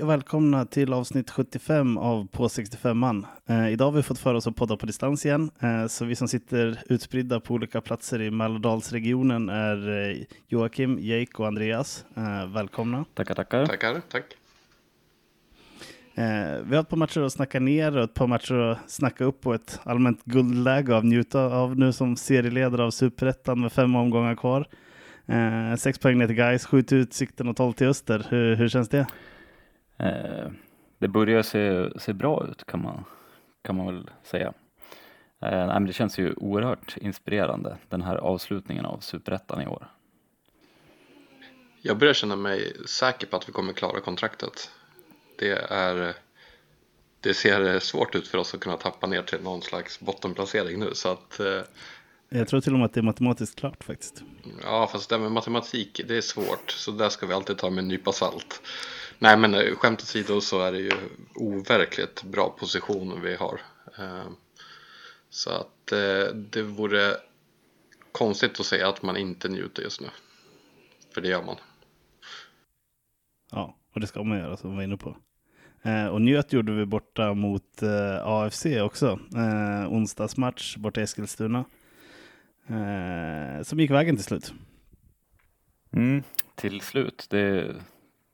Hej och välkomna till avsnitt 75 av På 65an. Eh, idag har vi fått för oss att podda på distans igen. Eh, så vi som sitter utspridda på olika platser i Mälardalsregionen är eh, Joakim, Jake och Andreas. Eh, välkomna. Tackar, tackar. Tackar, tack. Eh, vi har ett par matcher att snacka ner och ett par matcher att snacka upp och ett allmänt guldläge att njuta av nu som serieledare av Superettan med fem omgångar kvar. Eh, sex poäng ner till Gais, sju till Utsikten och tolv till Öster. Hur, hur känns det? Eh, det börjar se, se bra ut kan man, kan man väl säga. Eh, nej, men det känns ju oerhört inspirerande den här avslutningen av Superettan i år. Jag börjar känna mig säker på att vi kommer klara kontraktet. Det, är, det ser svårt ut för oss att kunna tappa ner till någon slags bottenplacering nu. Så att, eh, Jag tror till och med att det är matematiskt klart faktiskt. ja, fast det med matematik, det är svårt. Så där ska vi alltid ta med en nypa salt. Nej, men eh, skämt åsido så är det ju overkligt bra position vi har. Eh, Så att eh, det vore konstigt att säga att man inte njuter just nu. För det gör man. Ja, och det ska man göra som vi var inne på. Eh, och njöt gjorde vi borta mot eh, AFC också. Eh, onsdagsmatch borta i Eskilstuna. Eh, som gick vägen till slut. Mm, till slut, det,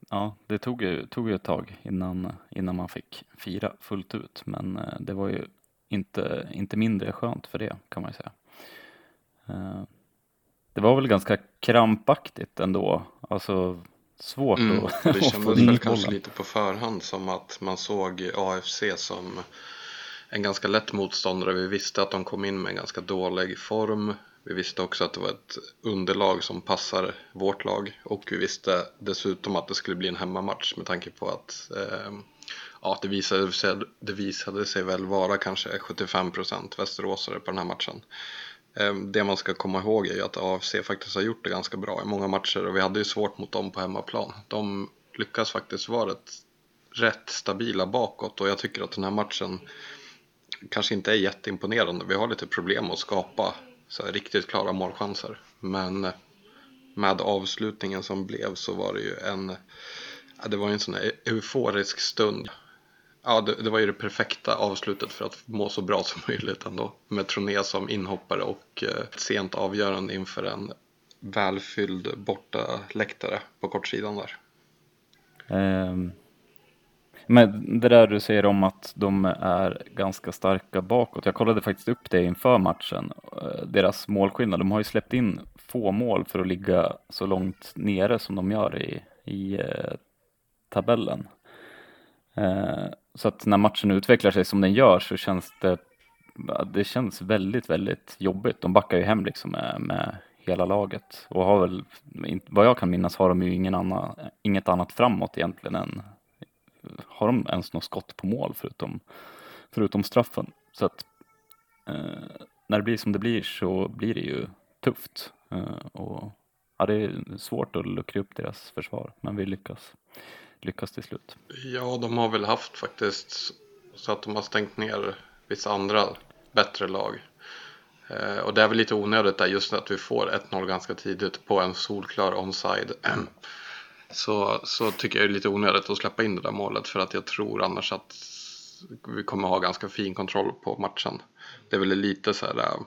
ja, det tog ju, tog ju ett tag innan, innan man fick fira fullt ut, men eh, det var ju inte, inte mindre skönt för det kan man ju säga. Eh, Det var väl ganska krampaktigt ändå, alltså svårt Mm, att, det kändes väl kanske lite på förhand som att man såg AFC som en ganska lätt motståndare. Vi visste att de kom in med en ganska dålig form. Vi visste också att det var ett underlag som passar vårt lag och vi visste dessutom att det skulle bli en hemmamatch med tanke på att eh, ja, det, visade sig, det visade sig väl vara kanske 75% västeråsare på den här matchen. Eh, Det man ska komma ihåg är ju att AFC faktiskt har gjort det ganska bra i många matcher och vi hade ju svårt mot dem på hemmaplan. De lyckas faktiskt vara rätt, rätt stabila bakåt och jag tycker att den här matchen kanske inte är jätteimponerande. Vi har lite problem att skapa så här riktigt klara målchanser. Men eh, med avslutningen som blev så var det ju en, ja, det var ju en sån här euforisk stund. Ja, det, det var ju det perfekta avslutet för att må så bra som möjligt ändå. Med Troné som inhoppare och eh, ett sent avgörande inför en välfylld borta läktare på kortsidan där. Um men det där du säger om att de är ganska starka bakåt. Jag kollade faktiskt upp det inför matchen. Eh, deras målskillnad, de har ju släppt in få mål för att ligga så långt nere som de gör i, i eh, tabellen. Eh, så att när matchen utvecklar sig som den gör så känns det, det känns väldigt, väldigt jobbigt. De backar ju hem liksom med, med hela laget och har väl, vad jag kan minnas har de ju ingen annan, inget annat framåt egentligen än har de ens något skott på mål förutom, förutom straffen? Så att eh, när det blir som det blir så blir det ju tufft. Eh, och ja, det är svårt att luckra upp deras försvar, men vi lyckas, lyckas till slut. Ja, de har väl haft faktiskt så att de har stängt ner vissa andra bättre lag. Eh, och det är väl lite onödigt där just att vi får 1-0 ganska tidigt på en solklar onside. Så, så tycker jag det är lite onödigt att släppa in det där målet för att jag tror annars att vi kommer ha ganska fin kontroll på matchen. Det är väl lite så här eh,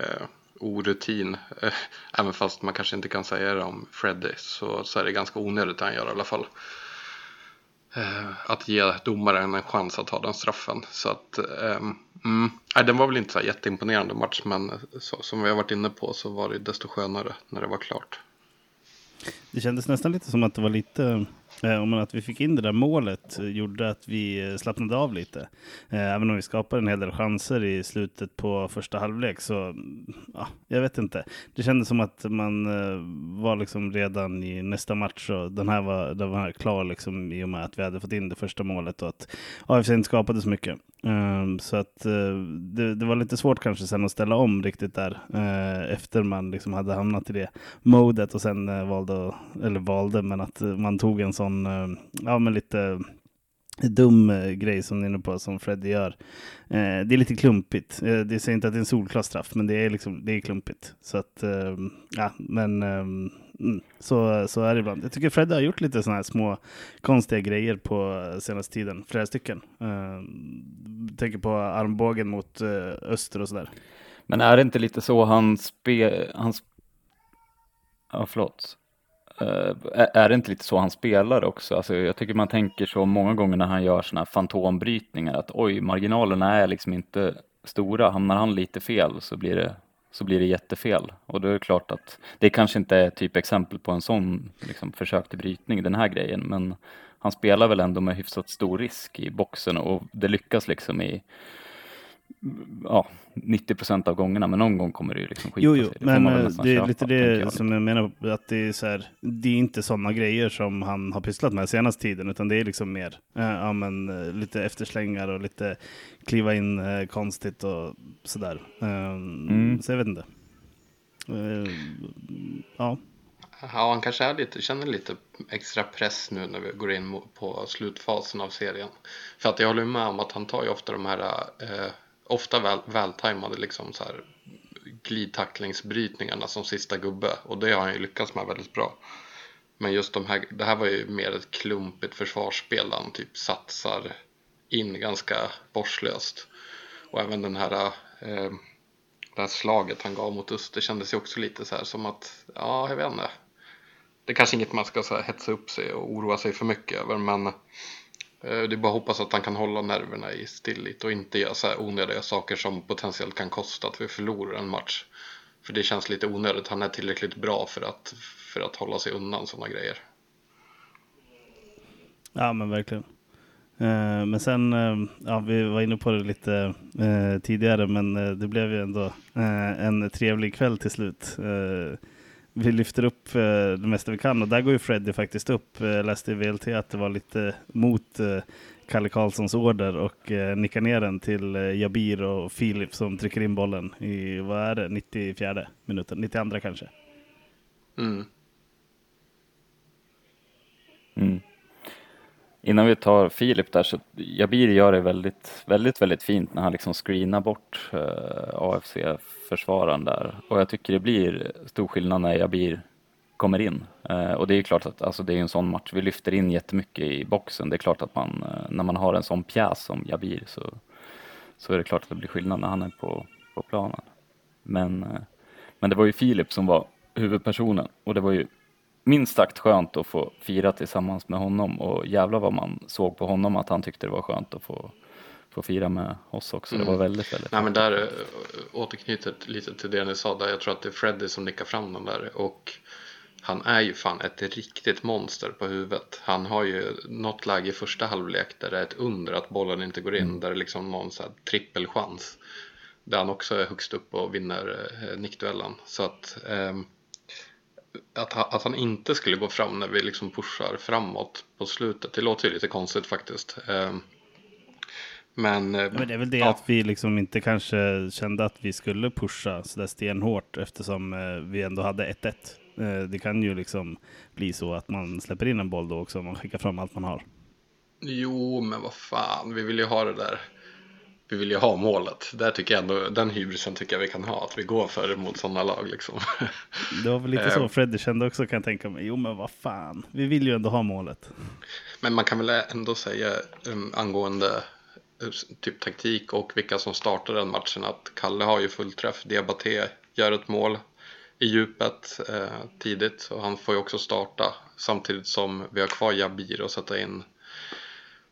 eh orutin, eh, även fast man kanske inte kan säga det om Freddy så, så är det ganska onödigt att han gör i alla fall eh, att ge domaren en chans att ta den straffen. Så att, ehm, mm, nej, den var väl inte så jätteimponerande match men så, som vi har varit inne på så var det desto skönare när det var klart. Det kändes nästan lite som att det var lite, eh, men att vi fick in det där målet eh, gjorde att vi eh, slappnade av lite. Eh, även om vi skapade en hel del chanser i slutet på första halvlek så, ja, jag vet inte. Det kändes som att man eh, var liksom redan i nästa match och den här var, den var klar liksom i och med att vi hade fått in det första målet och att AFC inte skapade så mycket. Ehm, så att eh, det, det var lite svårt kanske sen att ställa om riktigt där eh, efter man liksom hade hamnat i det modet och sen eh, valde, eller valde, men att man tog en sån, sån, eh, ja men lite dum eh, grej som ni är inne på som Freddy gör. Eh, det är lite klumpigt. Det säger inte att det är en solklar straff, men det är liksom, det är klumpigt. Så att, ja, men mm, så, så är det ibland. Jag tycker Freddy har gjort lite sådana här små konstiga grejer på senaste tiden. Flera stycken. Tänker på armbågen mot öster och sådär. Men är det inte lite så han spelar, han sp ja förlåt, Eh, är det inte lite så han spelar också? Alltså, jag tycker man tänker så många gånger när han gör sådana här fantombrytningar att oj, marginalerna är liksom inte stora. Hamnar han lite fel så blir det så blir det jättefel. Och då är det klart att det kanske inte är typ exempel på en sån liksom, försök till brytning, den här grejen, men han spelar väl ändå med hyfsat stor risk i boxen och det lyckas liksom i ja, 90 procent av gångerna, men någon gång kommer det ju liksom skita jo, jo, sig. Det men eh, det är köpa, lite det som jag menar, att det är så här, det är inte sådana grejer som han har pysslat med senaste tiden, utan det är liksom mer, äh, ja men eh, lite efterslängar och lite kliva in äh, konstigt och sådär. Äh, mm. Så jag vet inte. Ja. Ja, han kanske är lite, känner lite extra press nu när vi går in på slutfasen av serien. För att jag håller med om att han tar ju ofta de här eh, ofta väl, vältajmade liksom så här glidtacklingsbrytningarna som sista gubbe och det har han ju lyckats med väldigt bra. Men just de här, det här var ju mer ett klumpigt försvarsspel där han typ satsar in ganska borslöst. Och även den här, eh, det här slaget han gav mot Öster kändes ju också lite så här som att, ja jag vet inte. Det är kanske inget man ska så här, hetsa upp sig och oroa sig för mycket över men Eh, det är bara att hoppas att han kan hålla nerverna i stillit och inte göra så här onödiga saker som potentiellt kan kosta att vi förlorar en match. För det känns lite onödigt. Han är tillräckligt bra för att, för att hålla sig undan sådana grejer. Ja men verkligen. Eh, men sen, eh, ja vi var inne på det lite eh, tidigare men eh, det blev ju ändå en trevlig kväll till slut vi lyfter upp eh, det mesta vi kan och där går ju Freddy faktiskt upp. Eh, läste i VLT att det var lite mot eh, Kalle Karlssons order och nickar ner den till Jabir och Filip som trycker in bollen i, vad är det, 94 minuten, 92 kanske. Mm. Mm. Innan vi tar Filip där så Jabir gör det väldigt, väldigt, väldigt fint när han liksom screenar bort eh, AFC-försvararen där och jag tycker det blir stor skillnad när Jabir kommer in. Eh, och det är klart att alltså, det är en sån match, vi lyfter in jättemycket i boxen. Det är klart att man, eh, när man har en sån pjäs som Jabir så, så är det klart att det blir skillnad när han är på, på planen. Men, eh, men det var ju Filip som var huvudpersonen och det var ju minst sagt skönt att få fira tillsammans med honom och jävla vad man såg på honom att han tyckte det var skönt att få, få fira med oss också. Mm. Det var mm. väldigt, väldigt Nej, men där äh, återknyter lite till det ni sa där. Jag tror att det är Freddy som nickar fram den där och han är ju fan ett riktigt monster på huvudet. Han har ju något läge i första halvlek där det är ett under att bollen inte går in. Mm. Där det är liksom någon så här trippelchans. Där han också är högst upp och vinner eh, nickduellen. Så att eh, att, att han inte skulle gå fram när vi liksom pushar framåt på slutet. Det låter ju lite konstigt faktiskt. Ehm, men, eh, men det är väl det ja. att vi liksom inte kanske kände att vi skulle pusha sådär stenhårt eftersom eh, vi ändå hade 1-1. Eh, det kan ju liksom bli så att man släpper in en boll då också om man skickar fram allt man har. Jo, men vad fan, vi vill ju ha det där vi vill ju ha målet. Där tycker jag ändå, den hybrisen tycker jag vi kan ha, att vi går för det mot sådana lag. Liksom. Det var väl lite så eh. Freddy kände också kan jag tänka mig. Jo men vad fan, vi vill ju ändå ha målet. Men man kan väl ändå säga um, angående uh, typ taktik och vilka som startar den matchen att Kalle har ju fullträff. Diabaté gör ett mål i djupet uh, tidigt och han får ju också starta samtidigt som vi har kvar Jabir och sätta in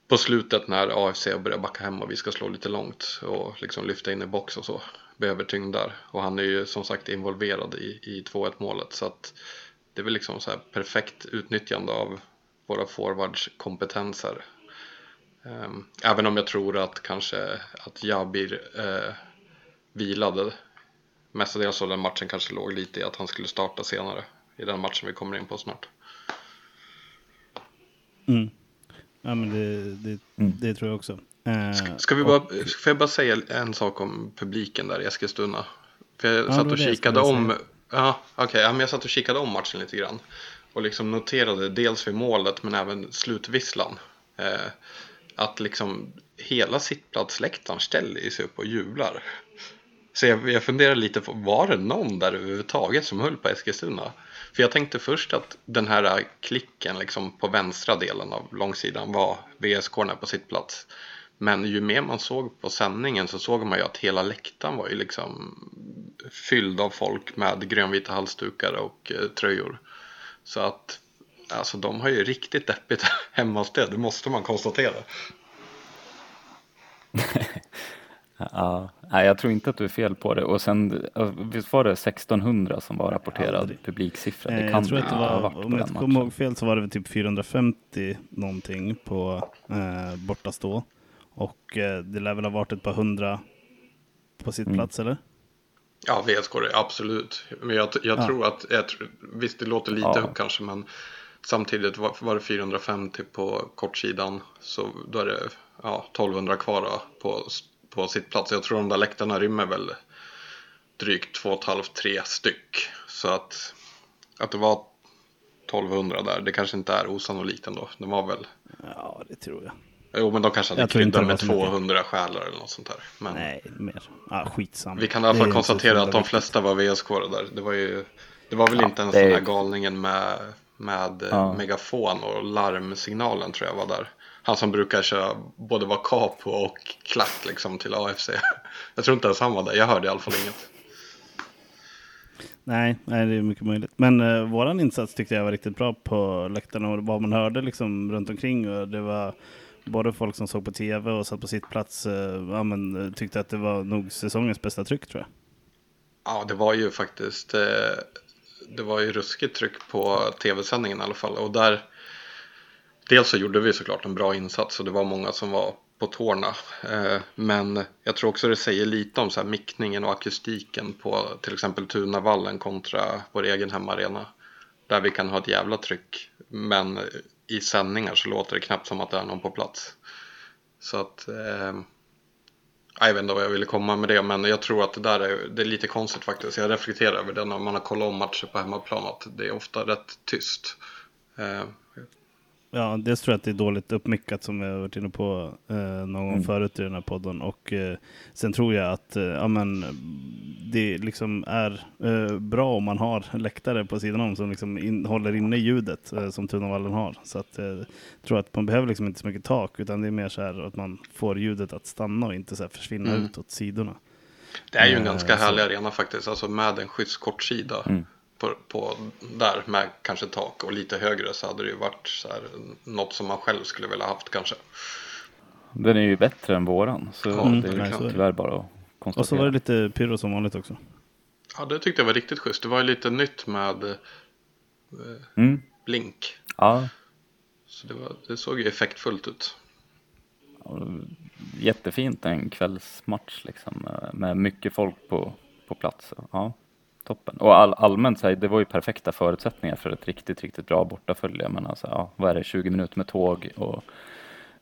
på slutet när AFC börjar backa hem och vi ska slå lite långt och liksom lyfta in i box och så. Behöver tyngd där. Och han är ju som sagt involverad i, i 2-1 målet så att det är väl liksom så här perfekt utnyttjande av våra forwards kompetenser. Um, ehm, även om jag tror att kanske att Jabir uh, vilade mestadels av den matchen kanske låg lite i att han skulle starta senare i den matchen vi kommer in på snart. Mm. Ja, men det, det, mm. det tror jag också. Eh, ska, ska, vi bara, och, får jag bara säga en sak om publiken där i Eskilstuna? För jag ja, satt och kikade om. Ja, okej, okay, ja, jag satt och kikade om matchen lite grann. Och liksom noterade dels vid målet men även slutvisslan. Eh, att liksom hela sittplatsläktaren ställer sig upp och jublar. Så jag, jag funderar lite på, var det någon där överhuvudtaget som höll på Eskilstuna? För jag tänkte först att den här klicken liksom på vänstra delen av långsidan var VSK på sitt plats. Men ju mer man såg på sändningen så såg man ju att hela läktaren var ju liksom fylld av folk med grönvita halsdukar och eh, tröjor. Så att alltså de har ju riktigt deppigt hemma hos det, det måste man konstatera. Ja, nej, jag tror inte att du är fel på det. Och sen, visst var det 1600 som var rapporterad Aldrig. publiksiffra? Det eh, kan jag tror att det var, om jag inte kommer ihåg fel så var det typ 450 någonting på eh, bortastå. Och eh, det lär väl ha varit ett par hundra på sitt mm. plats eller? Ja, VSK absolut. Men jag, jag ja. tror att, jag, visst det låter lite ja. upp kanske men samtidigt var, var det 450 på kortsidan så då är det ja, 1200 kvar på på sitt plats. Jag tror de där läktarna rymmer väl drygt 2,5-3 styck. Så att, att det var 1200 där, det kanske inte är osannolikt ändå. Det var väl... Ja, det tror jag. Jo, men de kanske hade kryddat med 200 själar eller något sånt där. Men... Nej, mer. Ah, skitsamma. Vi kan i alla fall konstatera att de flesta var VSK där. Det var ju... Det var väl ja, inte ens den här galningen med, med ja. megafon och larmsignalen tror jag var där. Han som brukar köra både vara capo och klack liksom till AFC. Jag tror inte ens han var där. Jag hörde i alla fall inget. Nej, nej det är mycket möjligt. Men uh, våran insats tyckte jag var riktigt bra på läktarna och vad man hörde liksom runt omkring. Och det var både folk som såg på tv och satt på sitt plats uh, ja, men, tyckte att det var nog säsongens bästa tryck tror jag. Ja, det var ju faktiskt eh, det var ju ruskigt tryck på tv-sändningen i alla fall. Och där dels så gjorde vi såklart en bra insats och det var många som var på tårna. Eh, men jag tror också det säger lite om så här mickningen och akustiken på till exempel Tunavallen kontra vår egen hemmaarena. Där vi kan ha ett jävla tryck. Men i sändningar så låter det knappt som att det är någon på plats. Så att... Eh, jag vet inte vad jag ville komma med det men jag tror att det där är, det är lite konstigt faktiskt. Jag reflekterar över det när man har kollat om matcher på hemmaplan att det är ofta rätt tyst. Eh, Ja, dels tror jag att det är dåligt uppmickat som vi har varit inne på eh, någon gång mm. förut i den här podden. Och eh, sen tror jag att eh, ja, men, det liksom är eh, bra om man har läktare på sidan om som liksom in, håller inne ljudet eh, som Tunavallen har. Så att, eh, jag tror att man behöver liksom inte så mycket tak utan det är mer så här att man får ljudet att stanna och inte så försvinna mm. ut åt sidorna. Det är ju en ganska härlig arena faktiskt, alltså med en schysst kortsida. Mm på, på, där med kanske tak och lite högre så hade det ju varit så här, något som man själv skulle vilja haft kanske. Den är ju bättre än våran så ja, det är ju tyvärr bara att konstatera. Och så var det lite pyro som vanligt också. Ja det tyckte jag var riktigt schysst. Det var ju lite nytt med eh, mm. blink. Ja. Så det, var, det såg ju effektfullt ut. Jättefint en kvällsmatch liksom med mycket folk på, på plats. Ja toppen. Och all, allmänt så här, det var ju perfekta förutsättningar för ett riktigt, riktigt bra bortafölje. Men alltså, ja, vad är det, 20 minuter med tåg och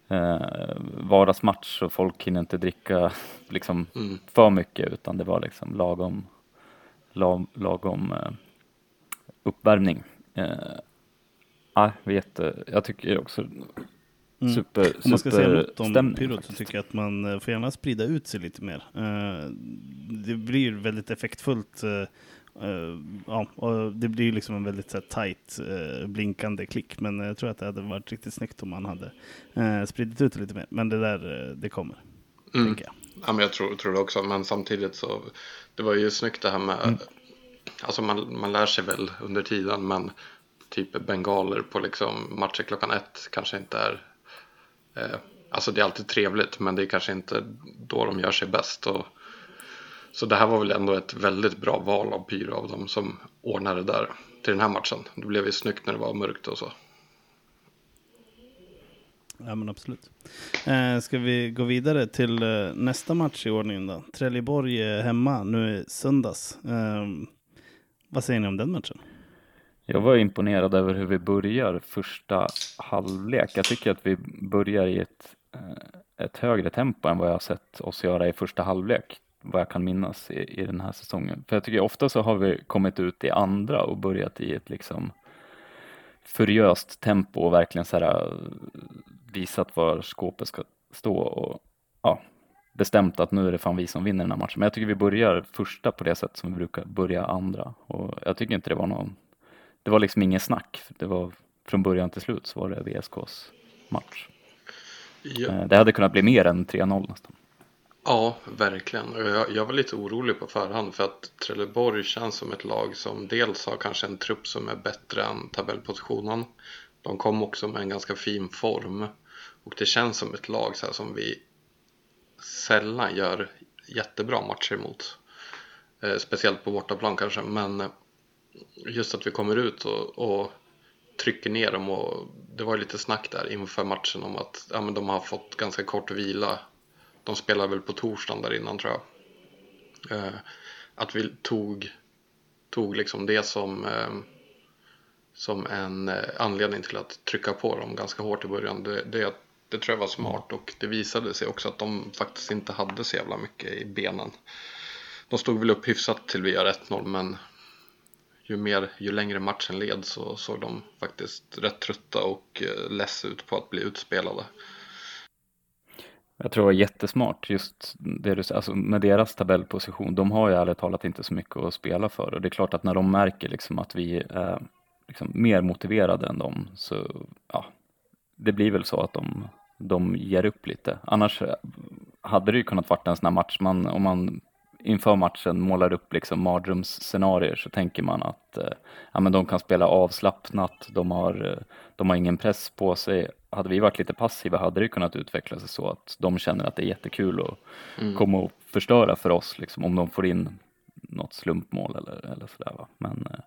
eh, vardagsmatch och folk hinner inte dricka liksom mm. för mycket utan det var liksom lagom, lag, lagom eh, uppvärmning. Eh, ja, jätte, jag tycker också Mm. Super, Om man ska säga något om pyrot så tycker jag att man eh, får gärna sprida ut sig lite mer. Uh, det blir väldigt effektfullt. Uh, ja, och det blir liksom en väldigt så här, tight blinkande klick. Men jag tror att det hade varit riktigt snyggt om man hade spridit ut det lite mer. Men det där, det kommer. Mm. Jag. Ja, men jag tror, tror det också. Men samtidigt så, det var ju snyggt det här med, mm. alltså man, man lär sig väl under tiden men typ bengaler på liksom matcher klockan ett kanske inte är Eh, alltså det är alltid trevligt men det är kanske inte då de gör sig bäst. Och, så det här var väl ändå ett väldigt bra val av Pyro av dem som ordnade det där till den här matchen. Det blev ju snyggt när det var mörkt och så. Ja men absolut. Eh, ska vi gå vidare till eh, nästa match i ordningen då? Trelleborg hemma nu i söndags. Eh, vad säger ni om den matchen? Jag var imponerad över hur vi börjar första halvlek. Jag tycker att vi börjar i ett, eh, ett högre tempo än vad jag har sett oss göra i första halvlek, vad jag kan minnas i, i den här säsongen. För jag tycker ofta så har vi kommit ut i andra och börjat i ett liksom furiöst tempo och verkligen så här eh, visat var skåpet ska stå och ja, bestämt att nu är det fan vi som vinner den här matchen. Men jag tycker vi börjar första på det sätt som vi brukar börja andra och jag tycker inte det var någon det var liksom ingen snack. Det var från början till slut så var det VSKs match. Ja. Eh, Det hade kunnat bli mer än 3-0 nästan. Ja, verkligen. Jag, jag var lite orolig på förhand för att Trelleborg känns som ett lag som dels har kanske en trupp som är bättre än tabellpositionen. De kom också med en ganska fin form. Och det känns som ett lag så här, som vi sällan gör jättebra matcher mot. Eh, speciellt på bortaplan kanske. Men just att vi kommer ut och, och trycker ner dem. Och det var ju lite snack där inför matchen om att ja, men de har fått ganska kort vila de spelade väl på torsdagen där innan tror jag. Eh, att vi tog, tog liksom det som, eh, som en eh, anledning till att trycka på dem ganska hårt i början. Det, det, det tror jag var smart och det visade sig också att de faktiskt inte hade så jävla mycket i benen. De stod väl upp hyfsat till vi gör 1-0 men ju, mer, ju längre matchen led så såg de faktiskt rätt trötta och eh, less ut på att bli utspelade. Jag tror det var jättesmart just det du alltså med deras tabellposition. De har ju ärligt talat inte så mycket att spela för och det är klart att när de märker liksom att vi är liksom mer motiverade än dem så ja, det blir väl så att de, de ger upp lite. Annars eh, hade det ju kunnat varit en sån här match man, om man inför matchen målar upp liksom mardrömsscenarier så tänker man att eh, ja, men de kan spela avslappnat, de har, eh, de har ingen press på sig. Hade vi varit lite passiva hade det kunnat utveckla sig så att de känner att det är jättekul att Mm. komma och förstöra för oss liksom, om de får in något slumpmål eller, eller sådär. Va? Men eh,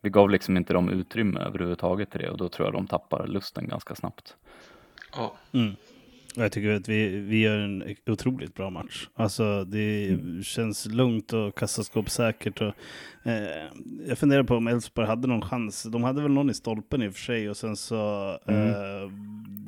vi gav liksom inte dem utrymme överhuvudtaget till det och då tror jag de tappar lusten ganska snabbt. Ja, Mm. Jag tycker att vi, vi gör en otroligt bra match. Alltså det känns lugnt och kassaskåpssäkert. Och, eh, jag funderar på om Elfsborg hade någon chans. De hade väl någon i stolpen i och för sig och sen så eh,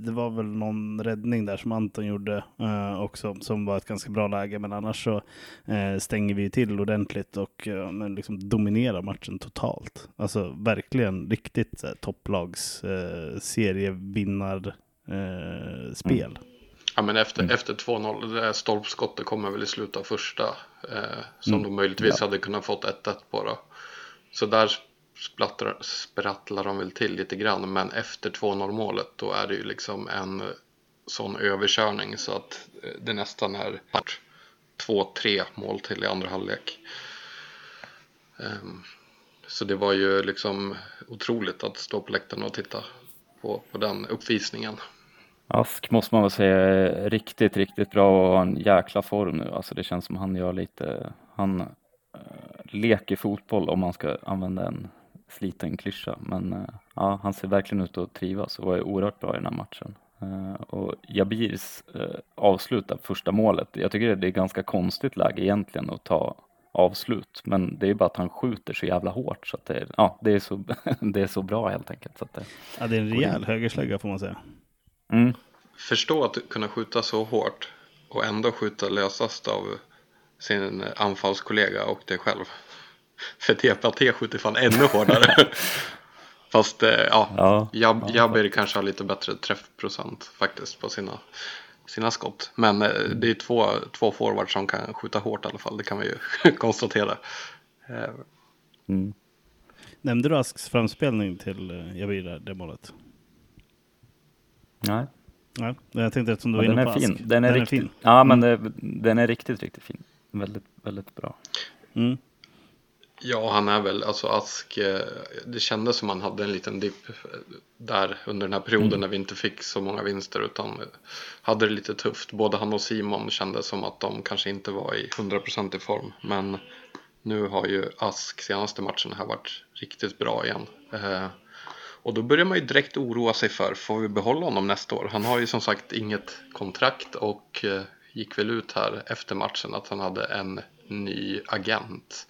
det var väl någon räddning där som Anton gjorde eh, också som var ett ganska bra läge. Men annars så eh, stänger vi till ordentligt och men liksom dominerar matchen totalt. Alltså verkligen riktigt eh, topplags serievinnar eh, spel. Ja men efter, efter 2-0, det där stolpskottet kommer väl i slutet av första. Eh, som de möjligtvis hade kunnat fått 1-1 på då. Så där sprattlar, sprattlar de väl till lite grann. Men efter 2-0 målet då är det ju liksom en sån överkörning så att eh, det nästan är 2-3 mål till i andra halvlek. Ehm, så det var ju liksom otroligt att stå på läktaren och titta på, på den uppvisningen. Ask måste man väl säga är riktigt, riktigt bra och har en jäkla form nu. Alltså det känns som han gör lite, han eh, leker fotboll om man ska använda en sliten klyscha. Men eh, ja, han ser verkligen ut att trivas och är oerhört bra i den här matchen. Eh, och Jabirs avslutar första målet. Jag tycker det är ganska konstigt läge egentligen att ta avslut. Men det är bara att han skjuter så jävla hårt så att det, ja, det, är, så, det är så bra helt enkelt. Så att det, Ja, det är en rejäl högerslägga får man säga. Mm. Förstå att kunna skjuta så hårt och ändå skjuta lösast av sin anfallskollega och dig själv. För TPAT skjuter fan ännu hårdare. Fast eh, ja, Ja, Jab, ja. Jabber kanske har lite bättre träffprocent faktiskt på sina, sina skott. Men eh, det är två, två forwards som kan skjuta hårt i alla fall, det kan vi ju konstatera. Eh, Mm. Nämnde du Asks framspelning till Jabir det målet? Nej. Nej, jag tänkte eftersom du var den inne är på fin. Ask. Den är, den riktigt, fin. Ja, men det, den är riktigt, riktigt fin. Väldigt, väldigt bra. Mm. Ja, han är väl, alltså Ask, eh, det kändes som han hade en liten dipp eh, där under den här perioden när vi inte fick så många vinster utan eh, hade det lite tufft. Både han och Simon kände som att de kanske inte var i 100% i form. Men nu har ju Ask senaste matchen här varit riktigt bra igen. Och då börjar man ju direkt oroa sig för, får vi behålla honom nästa år? Han har ju som sagt inget kontrakt och eh, gick väl ut här efter matchen att han hade en ny agent.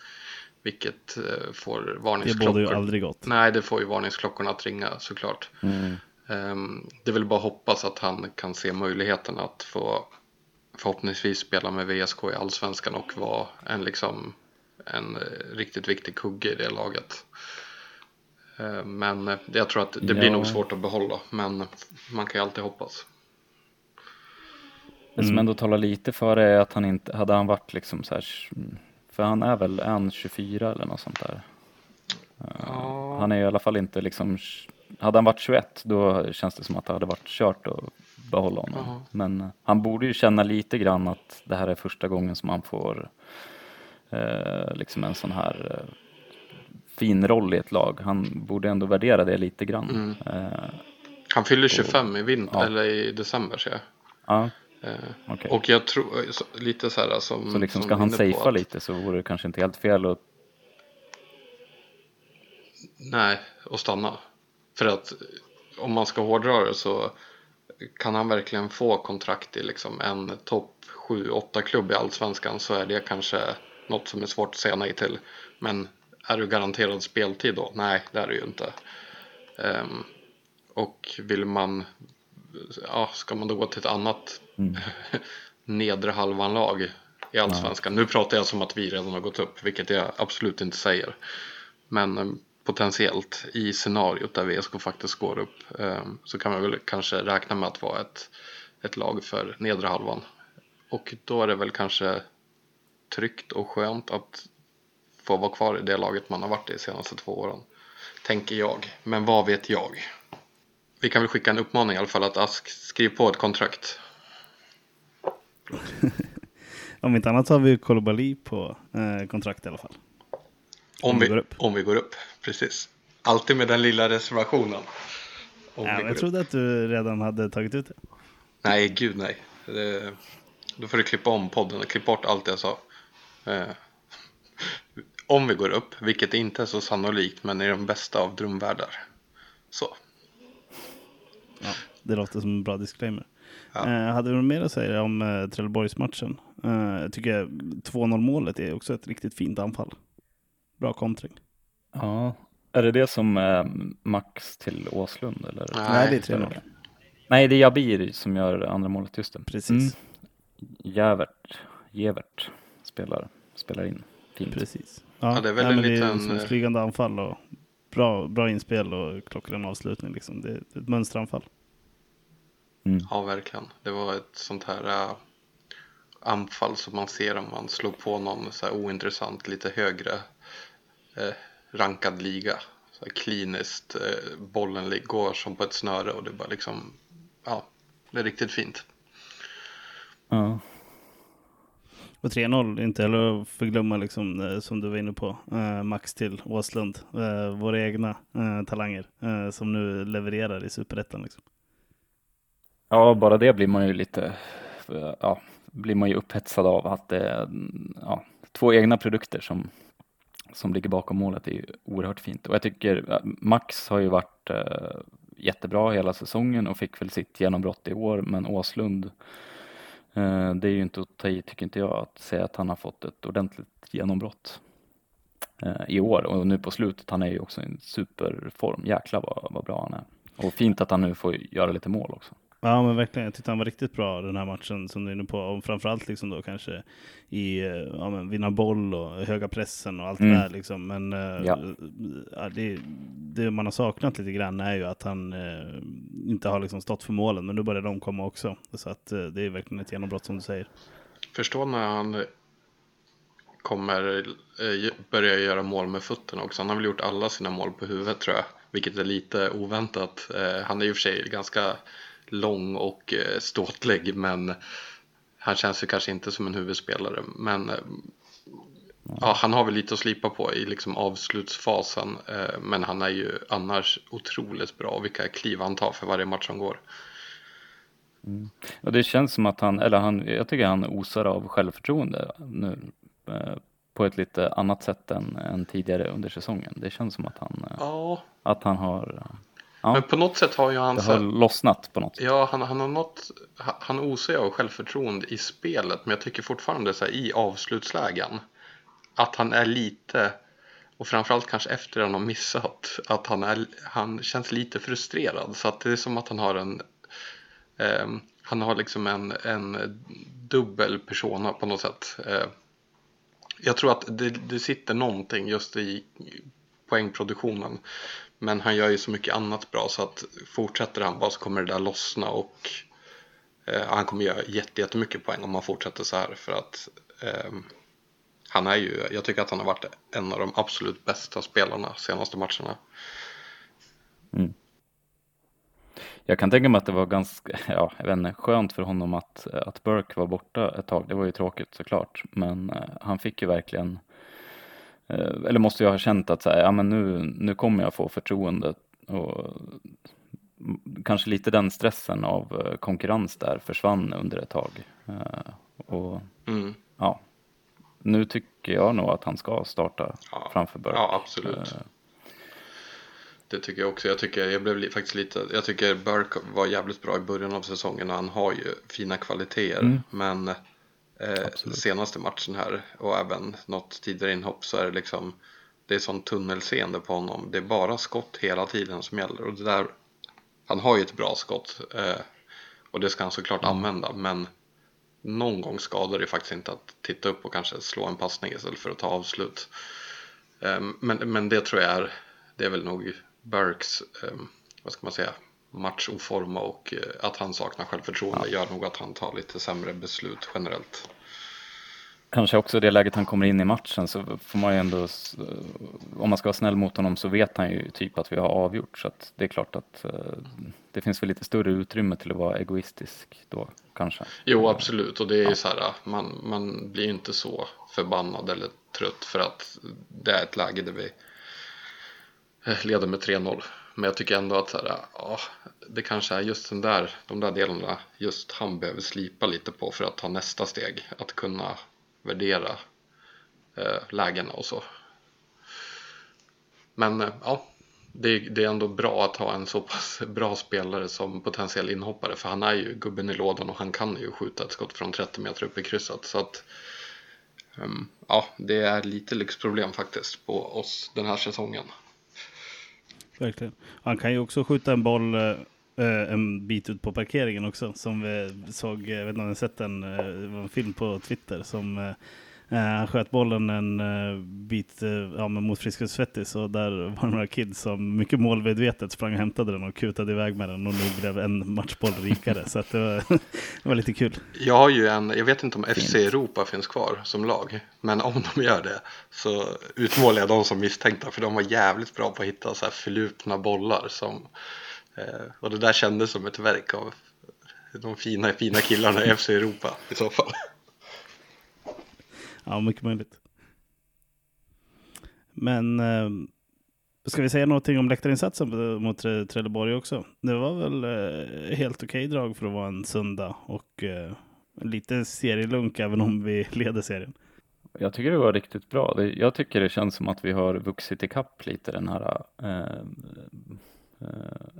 Vilket eh, får Det varningsklockor. bådar ju aldrig gott. Nej, det får ju varningsklockorna att ringa såklart. Mm. Ehm, Det är väl bara hoppas att han kan se möjligheten att få förhoppningsvis spela med VSK i Allsvenskan och vara en liksom en eh, riktigt viktig kugge i det laget. Ehm, Men eh, jag tror att det blir Ja. nog svårt att behålla, men man kan ju alltid hoppas. Det som ändå talar lite för det är att han inte, hade han varit liksom så här, för han är väl en 24 eller något sånt där. Uh, Han är i alla fall inte liksom, hade han varit 21 då känns det som att det hade varit kört att behålla honom. Uh Men han borde ju känna lite grann att det här är första gången som han får eh, liksom en sån här eh, fin roll i ett lag. Han borde ändå värdera det lite grann. Mm. han fyller 25 och, i vinter, ja. eller i december ser jag. Ja. Eh, okay. Och jag tror lite så här som Så liksom ska han safea att... lite så vore det kanske inte helt fel att Nej, och stanna. För att om man ska hårdra det så kan han verkligen få kontrakt i liksom en topp 7-8 klubb i Allsvenskan så är det kanske något som är svårt att säga nej till. Men är du garanterad speltid då? Nej, det är du ju inte. Um, och vill man, ja, ska man då gå till ett annat mm. nedre halvan lag i Allsvenskan? Ja. Nu pratar jag som att vi redan har gått upp, vilket jag absolut inte säger. Men um, potentiellt i scenariot där VSK faktiskt går upp um, så kan man väl kanske räkna med att vara ett, ett lag för nedre halvan. Och då är det väl kanske tryggt och skönt att få vara kvar i det laget man har varit i de senaste två åren. Tänker jag. Men vad vet jag? Vi kan väl skicka en uppmaning i alla fall att Ask skriv på ett kontrakt. om inte annat så har vi Kolobali på eh, kontrakt i alla fall. Om, om vi, går upp. om vi går upp, precis. Alltid med den lilla reservationen. Om ja, jag trodde upp. att du redan hade tagit ut det. Nej, gud nej. Det, då får du klippa om podden och klippa bort allt jag sa. Eh, om vi går upp, vilket inte är så sannolikt, men i de bästa av drömvärldar. Så. Ja, det låter som en bra disclaimer. Ja. Eh, hade du något mer att säga om eh, Trelleborgsmatchen? Eh, jag tycker 2-0 målet är också ett riktigt fint anfall. Bra kontring. Ja, är det det som är Max till Åslund? Eller? Nej, det är 3-0. Nej, det är Jabir som gör andra målet, just det. Precis. Mm. Jävert, Gevert spelar, spelar in fint. Precis. Ja, ja det är väl ja, en liten... Det är flygande anfall och bra, bra inspel och klockren avslutning. Liksom. Det är ett mönsteranfall. Mm. Ja, verkligen. Det var ett sånt här äh, anfall som man ser om man slår på någon så här ointressant, lite högre äh, rankad liga. Så här kliniskt, äh, bollen går som på ett snöre och det är bara liksom, ja, det är riktigt fint. Ja. Och 3-0, inte heller att förglömma liksom, eh, som du var inne på, eh, max till Åslund, eh, våra egna eh, talanger eh, som nu levererar i superettan. Liksom. Ja, bara det blir man ju lite, ja, blir man ju upphetsad av att det är ja, två egna produkter som, som ligger bakom målet. Det är ju oerhört fint och jag tycker eh, Max har ju varit eh, jättebra hela säsongen och fick väl sitt genombrott i år, men Åslund Eh, det är ju inte att ta i, tycker inte jag, att säga att han har fått ett ordentligt genombrott eh, i år och nu på slutet. Han är ju också i en superform. Jäklar vad, vad bra han är. Och fint att han nu får göra lite mål också. Ja men verkligen, jag tyckte han var riktigt bra den här matchen som du är inne på. Och framförallt liksom då kanske i eh, ja, men, vinna boll och höga pressen och allt mm. det där. Liksom. Men eh, ja. ja. det, det, man har saknat lite grann är ju att han eh, inte har liksom stått för målen. Men nu börjar de komma också. Så att eh, det är verkligen ett genombrott som du säger. Förstå när han kommer eh, börja göra mål med fötterna också. Han har väl gjort alla sina mål på huvudet tror jag. Vilket är lite oväntat. Han är och för sig ganska lång och eh, ståtlig men han känns ju kanske inte som en huvudspelare. Men eh, ja, han har väl lite att slipa på i liksom avslutsfasen. Eh, men han är ju annars otroligt bra. Vilka kliv han tar för varje match som går. Mm. Och det känns som att han, eller han, jag tycker han osar av självförtroende nu på ett lite annat sätt än, än tidigare under säsongen. Det känns som att han, ja. att han har Ja. Men på något sätt har ju han... Det har lossnat på något sätt. Ja, han, han har något... Han osar av självförtroende i spelet. Men jag tycker fortfarande så här, i avslutslägen. Att han är lite... Och framförallt kanske efter han har missat. Att han, är, han känns lite frustrerad. Så att det är som att han har en... Eh, han har liksom en, en dubbel persona på något sätt. Eh, jag tror att det, det sitter någonting just i poängproduktionen. Men han gör ju så mycket annat bra så att fortsätter han bara så kommer det där lossna och eh, han kommer göra jättemycket poäng om han fortsätter så här för att eh, han är ju, jag tycker att han har varit en av de absolut bästa spelarna senaste matcherna. Mm. Jag kan tänka mig att det var ganska, ja, jag vet inte, skönt för honom att, att Burke var borta ett tag. Det var ju tråkigt såklart, men eh, han fick ju verkligen, eller måste jag ha känt att så här, ja men nu, nu kommer jag få förtroende och kanske lite den stressen av uh, konkurrens där försvann under ett tag. och mm. ja, nu tycker jag nog att han ska starta ja. framför Burke. Ja, absolut. Det tycker jag också. Jag tycker, jag blev faktiskt lite, jag tycker Burke var jävligt bra i början av säsongen och han har ju fina kvaliteter. Mm. Men eh, senaste matchen här och även något tidigare inhopp så är det liksom det är sån tunnelseende på honom. Det är bara skott hela tiden som gäller och det där han har ju ett bra skott eh, och det ska han såklart mm. använda men någon gång skadar det faktiskt inte att titta upp och kanske slå en passning istället för att ta avslut. Eh, men, men det tror jag är, det är väl nog Burks, eh, vad ska man säga, matchoforma och att han saknar självförtroende ja. gör nog att han tar lite sämre beslut generellt. Kanske också det läget han kommer in i matchen så får man ju ändå, eh, om man ska vara snäll mot honom så vet han ju typ att vi har avgjort så att det är klart att eh, det finns väl lite större utrymme till att vara egoistisk då kanske. Jo absolut och det är ju så här, eh, man, man blir ju inte så förbannad eller trött för att det är ett läge där vi leder med 3-0. Men jag tycker ändå att så här, ja, det kanske är just den där, de där delarna just han behöver slipa lite på för att ta nästa steg. Att kunna värdera eh, lägena och så. Men eh, ja, det, det, är ändå bra att ha en så pass bra spelare som potentiell inhoppare. För han är ju gubben i lådan och han kan ju skjuta ett skott från 30 meter upp i krysset. Så att um, ja, det är lite lyxproblem faktiskt på oss den här säsongen verkligen. Han kan ju också skjuta en boll eh, en bit ut på parkeringen också. Som vi såg, jag vet inte om ni sett den, eh, en film på Twitter som eh, Eh, han sköt bollen en uh, bit uh, ja, mot Friskis Svettis och där var några kids som mycket målvedvetet sprang och hämtade den och kutade iväg med den och nu blev en matchboll rikare. så det var, det, var, lite kul. Jag har ju en, jag vet inte om FC Europa finns kvar som lag, men om de gör det så utmålar jag dem som misstänkta för de var jävligt bra på att hitta så här förlupna bollar som och det där kändes som ett verk av de fina, fina killarna i FC Europa i så fall. Ja, mycket möjligt. Men eh, ska vi säga någonting om läktarinsatsen mot Trelleborg också? Det var väl eh, helt okej okay drag för att vara en söndag och eh, lite serielunk även om vi leder serien. Jag tycker det var riktigt bra. Jag tycker det känns som att vi har vuxit ikapp lite den här eh, eh,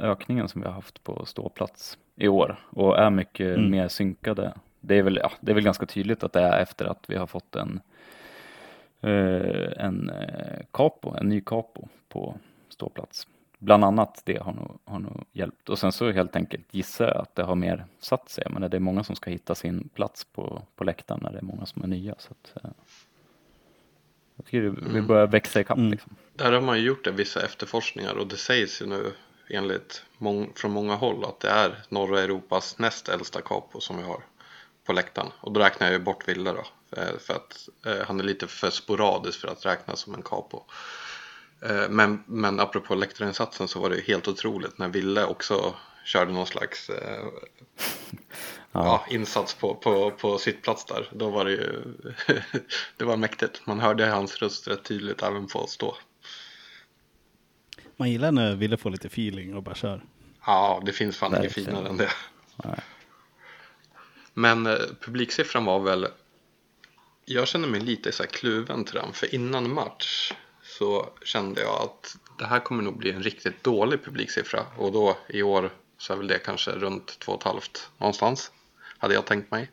ökningen som vi har haft på ståplats i år och är mycket mm. mer synkade det är väl, ja, det är väl ganska tydligt att det är efter att vi har fått en, eh, en eh, capo, en ny capo på ståplats. Bland annat det har nog, har nog hjälpt. Och sen så helt enkelt gissar jag att det har mer satt sig. Men det är många som ska hitta sin plats på, på läktaren när det är många som är nya. Så att, eh, jag tycker vi mm. börjar växa ikapp. Mm. Liksom. Där har man ju gjort en vissa efterforskningar och det sägs ju nu enligt mång, från många håll att det är norra Europas näst äldsta capo som vi har på läktaren. Och då räknar jag ju bort Ville då. Eh, för att eh, han är lite för sporadisk för att räknas som en capo. Eh, men, men apropå läktarinsatsen så var det helt otroligt när Ville också körde någon slags eh, ja. ja. insats på, på, på sitt plats där. Då var det ju det var mäktigt. Man hörde hans röst rätt tydligt även på stå. Man gillar när Ville får lite feeling och bara kör. Ja, det finns fan inget finare än det. Nej. Men eh, publiksiffran var väl jag känner mig lite så här kluven till den för innan match så kände jag att det här kommer nog bli en riktigt dålig publiksiffra och då i år så är väl det kanske runt 2,5 någonstans hade jag tänkt mig.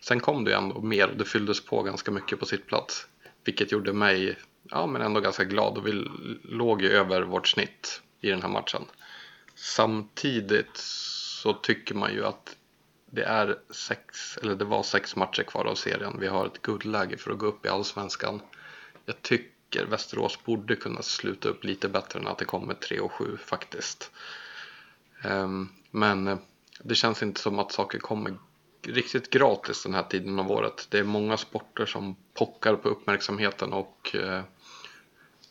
Sen kom det ju ändå mer, det fylldes på ganska mycket på sitt plats vilket gjorde mig ja, men ändå ganska glad och vi låg ju över vårt snitt i den här matchen. Samtidigt så tycker man ju att det är sex, eller det var sex matcher kvar av serien. Vi har ett guldläge för att gå upp i allsvenskan. Jag tycker Västerås borde kunna sluta upp lite bättre än att det kommer 3 och 7 faktiskt. Ehm, men eh, det känns inte som att saker kommer riktigt gratis den här tiden av året. Det är många sporter som pockar på uppmärksamheten och eh,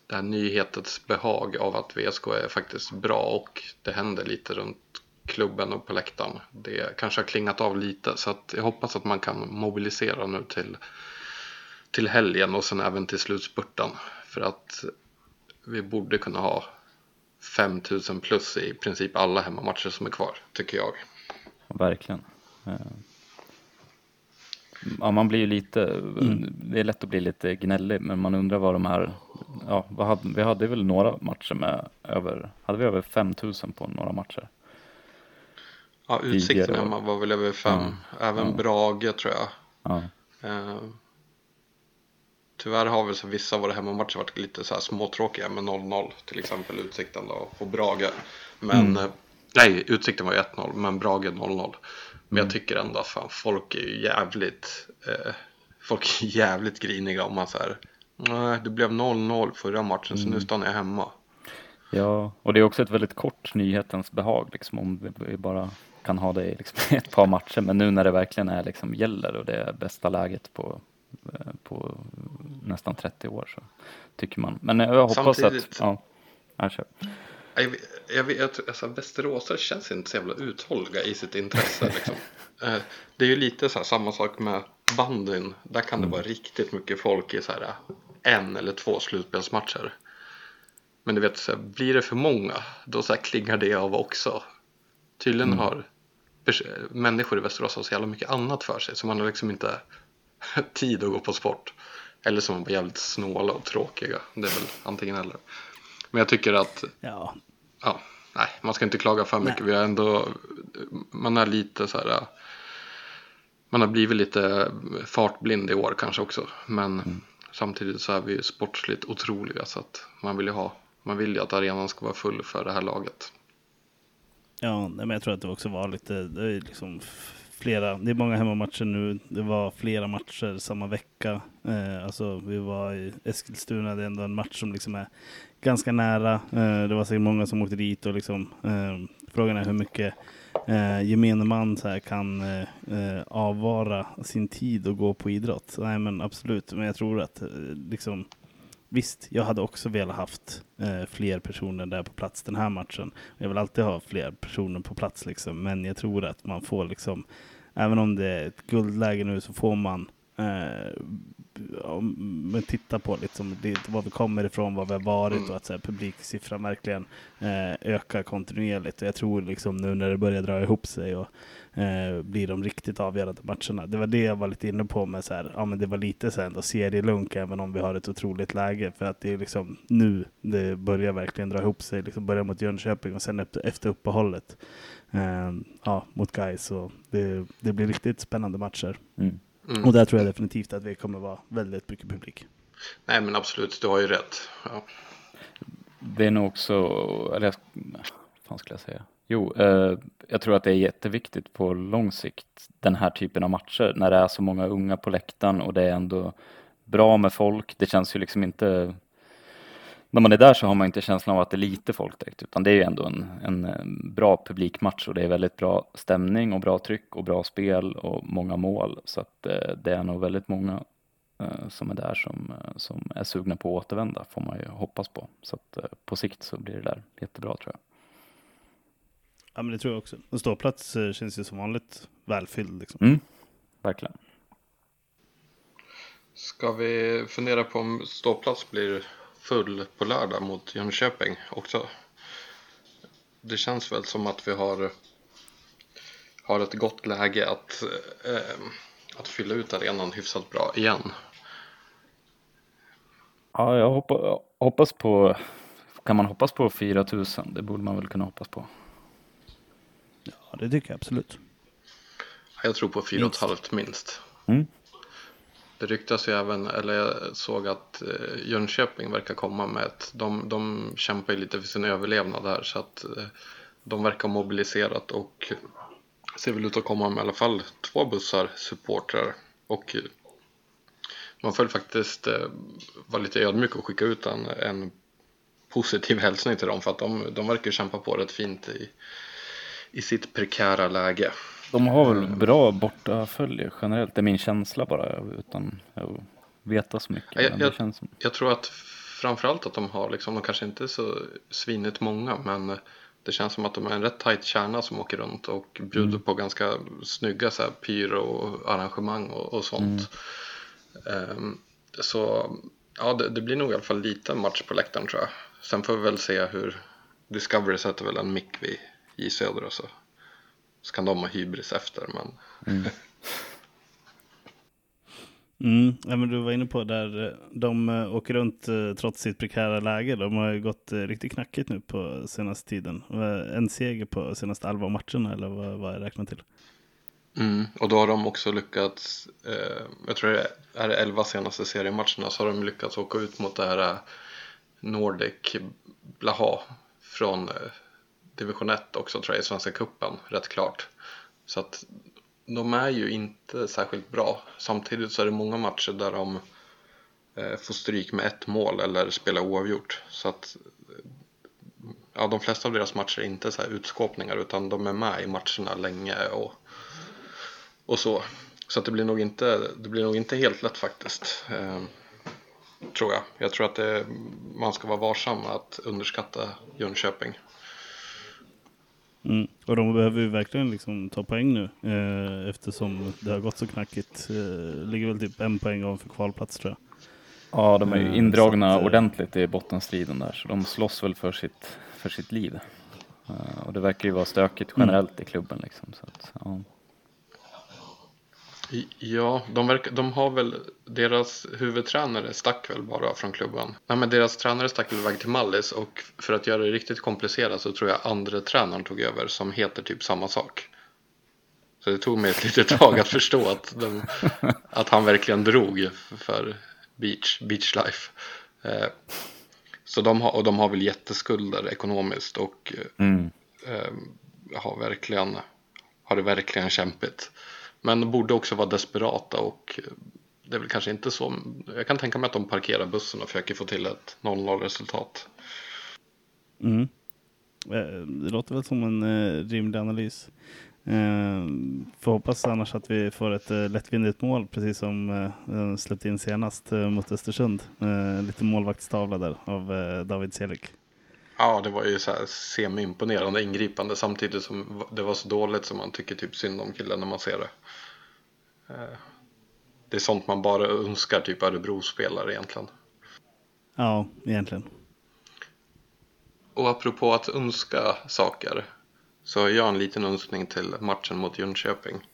det här nyhetens behag av att VSK är faktiskt bra och det händer lite runt klubben och på läktaren. Det kanske har klingat av lite så att jag hoppas att man kan mobilisera nu till, till helgen och sen även till slutspurten. För att vi borde kunna ha 5000 plus i princip alla hemmamatcher som är kvar, tycker jag. Verkligen. Eh, Eh, ja, man blir ju lite, mm. det är lätt att bli lite gnällig, men man undrar vad de här, ja, vad hade, vi hade väl några matcher med över, hade vi över 5000 på några matcher? Ja, Utsikten hemma var väl över 5, ja, även ja. Brage tror jag. Ja. Uh, tyvärr har väl så vissa av våra hemmamatcher varit lite så här småtråkiga med 0-0, till exempel Utsikten då, och Brage. Men, mm. Eh, nej, Utsikten var ju 1-0, men Brage 0-0. Men jag tycker ändå att fan, folk är ju jävligt eh, Folk är jävligt griniga om man säger Nej, det blev 0-0 förra matchen mm. så nu mm. stannar jag hemma. Ja, och det är också ett väldigt kort nyhetens behag liksom om vi bara kan ha det i liksom ett par matcher. Men nu när det verkligen är liksom gäller och det är bästa läget på, eh, på nästan 30 år så tycker man. Men jag hoppas Samtidigt, att, ja, jag kör. Jag, jag vet, alltså Västeråsare känns inte så jävla uthålliga i sitt intresse. Liksom. Eh, det är ju lite så här, samma sak med bandyn. Där kan det mm. vara riktigt mycket folk i så här, en eller två slutspelsmatcher. Men du vet, så här, blir det för många då så här, klingar det av också. Tydligen mm. har människor i Västerås har så jävla mycket annat för sig så man har liksom inte tid att gå på sport. Eller så är man bara jävligt snåla och tråkiga. Det är väl antingen eller. Men jag tycker att ja. Ja, nej, man ska inte klaga för mycket. Nej. Vi har ändå, man är lite så här, man har blivit lite fartblind i år kanske också. Men mm. samtidigt så är vi sportsligt otroliga så att man vill ju ha, man vill ju att arenan ska vara full för det här laget. Ja, men jag tror att det också var lite, det är liksom flera, det är många hemmamatcher nu. Det var flera matcher samma vecka. Eh, alltså vi var i Eskilstuna, det är ändå en match som liksom är ganska nära. Eh, det var säkert många som åkte dit och liksom eh, frågan är hur mycket eh, gemene man så här, kan eh, eh, avvara sin tid och gå på idrott. Nej men absolut, men jag tror att eh, liksom Visst, jag hade också velat haft eh, fler personer där på plats den här matchen. Jag vill alltid ha fler personer på plats liksom, men jag tror att man får liksom, även om det är ett guldläge nu så får man eh, men titta på liksom, det, var vi kommer ifrån, var vi har varit mm. och att så här, publiksiffran verkligen eh, ökar kontinuerligt. Och jag tror liksom nu när det börjar dra ihop sig och eh, blir de riktigt avgörande matcherna. Det var det jag var lite inne på med så här, ja men det var lite så här ändå serielunk även om vi har ett otroligt läge för att det är liksom nu det börjar verkligen dra ihop sig, liksom börja mot Jönköping och sen efter, efter uppehållet eh, ja, mot Gais och det, det blir riktigt spännande matcher. Mm. Mm. Och där tror jag definitivt att vi kommer vara väldigt mycket publik. Nej men absolut, du har ju rätt. Ja. Det är nog också, eller vad skulle jag säga? Jo, eh, jag tror att det är jätteviktigt på lång sikt, den här typen av matcher, när det är så många unga på läktaren och det är ändå bra med folk. Det känns ju liksom inte när man är där så har man inte känslan av att det är lite folk direkt, utan det är ju ändå en, en bra publikmatch och det är väldigt bra stämning och bra tryck och bra spel och många mål. Så att eh, det är nog väldigt många eh, som är där som, eh, som är sugna på att återvända, får man ju hoppas på. Så att eh, på sikt så blir det där jättebra tror jag. Ja, men det tror jag också. En ståplats eh, känns ju som vanligt välfylld. Liksom. Mm, verkligen. Ska vi fundera på om ståplats blir full på lördag mot Jönköping också. Det känns väl som att vi har, har ett gott läge att, eh, att fylla ut arenan hyfsat bra igen. Ja, jag hoppas, hoppas på, kan man hoppas på 4000? Det borde man väl kunna hoppas på. Ja, det tycker jag absolut. Jag tror på 4,5 minst. Mm. Det ryktas ju även, eller jag såg att eh, Jönköping verkar komma med ett, de, de kämpar ju lite för sin överlevnad här så att eh, de verkar mobiliserat och ser väl ut att komma med i alla fall två bussar supportrar och eh, man får faktiskt vara lite ödmjuk och skicka ut en, en positiv hälsning till dem för att de, de verkar kämpa på rätt fint i, i sitt prekära läge. De har väl bra bortafölje generellt, det är min känsla bara utan att veta så mycket. Jag, jag, som... jag tror att framförallt att de har, liksom, de kanske inte är så svinigt många men det känns som att de är en rätt tajt kärna som åker runt och bjuder mm. på ganska snygga så här, pyro-arrangemang och, och sånt. Mm. Um, så ja, det, det, blir nog i alla fall lite match på läktaren tror jag. Sen får vi väl se hur Discovery sätter väl en mick vid J Söder och så, så kan de ha hybris efter. Men mm. Mm, ja, men du var inne på där, eh, de eh, åker runt eh, trots sitt prekära läge. De har ju gått riktigt knackigt nu på senaste tiden. En seger på senaste 11 matcherna eller vad, vad jag räknar till. Mm, och då har de också lyckats, eh, jag tror det är 11 senaste seriematcherna, så har de lyckats åka ut mot det här Nordic Blaha från eh, division 1 också tror jag i Svenska Cupen, rätt klart. Så att de är ju inte särskilt bra. Samtidigt så är det många matcher där de eh, får stryk med ett mål eller spelar oavgjort. Så att ja, de flesta av deras matcher är inte så här utskåpningar utan de är med i matcherna länge och, och så. Så att det blir nog inte, det blir nog inte helt lätt faktiskt. Eh, tror jag. Jag tror att det, man ska vara varsam med att underskatta Jönköping. Mm. Och de behöver ju verkligen liksom ta poäng nu eh, eftersom det har gått så knackigt. Eh, ligger väl typ en poäng av för kvalplats tror jag. Ja, de är ju eh, indragna eh, ordentligt i bottenstriden där så de slåss väl för sitt, för sitt liv. Uh, och det verkar ju vara stökigt generellt mm. i klubben liksom. Så att, ja. Ja, de, verkar, de har väl, deras huvudtränare stack väl bara från klubban. Nej men deras tränare stack väl iväg till Mallis och för att göra det riktigt komplicerat så tror jag andra tränaren tog över som heter typ samma sak. Så det tog mig ett litet tag att förstå att, de, att han verkligen drog för beach, beach life. Eh, så de har, och de har väl jätteskulder ekonomiskt och mm. eh, har verkligen har det verkligen kämpigt. Men de borde också vara desperata och eh, det är väl kanske inte så. Jag kan tänka mig att de parkerar bussen och försöker få till ett 0-0 resultat. Mm. Eh, det låter väl som en eh, rimlig analys. Får hoppas annars att vi får ett lättvindigt mål precis som släppte in senast mot Östersund. Lite målvaktstavla där av David Selik. Ja, det var ju så här semi-imponerande ingripande samtidigt som det var så dåligt som man tycker typ synd om killen när man ser det. Eh, det är sånt man bara önskar typ Örebro-spelare egentligen. Ja, egentligen. Och apropå att önska saker så har jag en liten önskning till matchen mot Jönköping.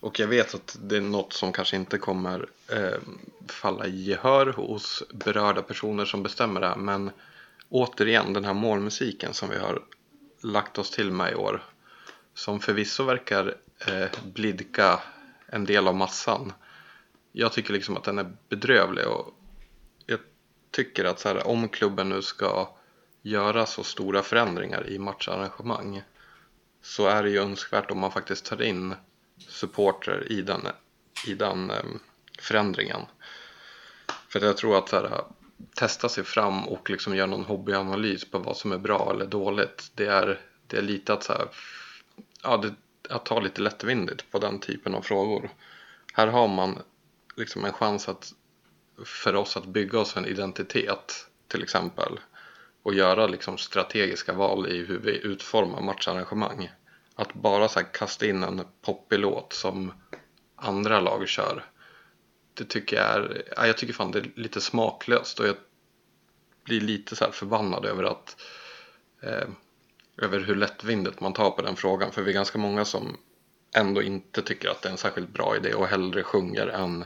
Och jag vet att det är något som kanske inte kommer eh, falla i gehör hos berörda personer som bestämmer det. Men återigen den här målmusiken som vi har lagt oss till med i år. Som förvisso verkar eh, blidka en del av massan. Jag tycker liksom att den är bedrövlig och jag tycker att så här, om klubben nu ska göra så stora förändringar i matcharrangemang så är det ju önskvärt om man faktiskt tar in supporter i den, i den eh, förändringen. För jag tror att så här, testa sig fram och liksom göra någon hobbyanalys på vad som är bra eller dåligt. Det är, det är lite att, så här, ja, det, att ta lite lättvindigt på den typen av frågor. Här har man liksom en chans att, för oss att bygga oss en identitet till exempel och göra liksom strategiska val i hur vi utformar matcharrangemang. Att bara så kasta in en poppig låt som andra lag kör det tycker jag är, ja, jag tycker fan det är lite smaklöst och jag blir lite så här förbannad över att eh, över hur lättvindigt man tar på den frågan för vi är ganska många som ändå inte tycker att det är en särskilt bra idé och hellre sjunger än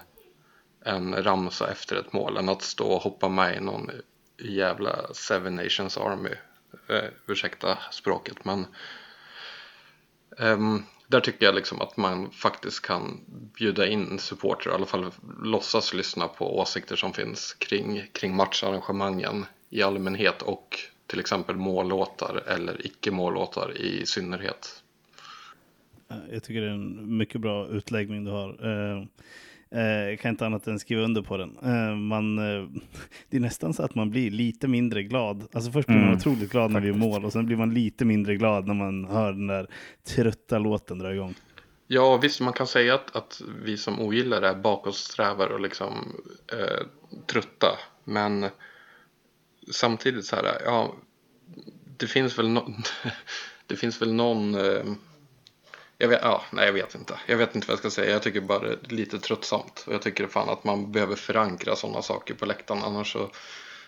en ramsa efter ett mål än att stå och hoppa med i någon jävla Seven Nations Army. Eh, ursäkta språket men um, där tycker jag liksom att man faktiskt kan bjuda in supporter, i alla fall låtsas lyssna på åsikter som finns kring, kring matcharrangemangen i allmänhet och till exempel mållåtar eller icke-mållåtar i synnerhet. Jag tycker det är en mycket bra utläggning du har. Eh, Eh, jag kan inte annat än skriva under på den. Eh, man, eh, det är nästan så att man blir lite mindre glad. Alltså först blir man mm. otroligt glad när vi gör mål och sen blir man lite mindre glad när man hör den där trötta låten dra igång. Ja, visst man kan säga att, att vi som ogillar är bakåtsträvare och liksom eh, trötta. Men samtidigt så här, ja, det finns väl, no det finns väl någon eh, jag vet, ja, nej, jag vet inte. Jag vet inte vad jag ska säga. Jag tycker bara det är lite tröttsamt. Och jag tycker fan att man behöver förankra sådana saker på läktaren. Annars så,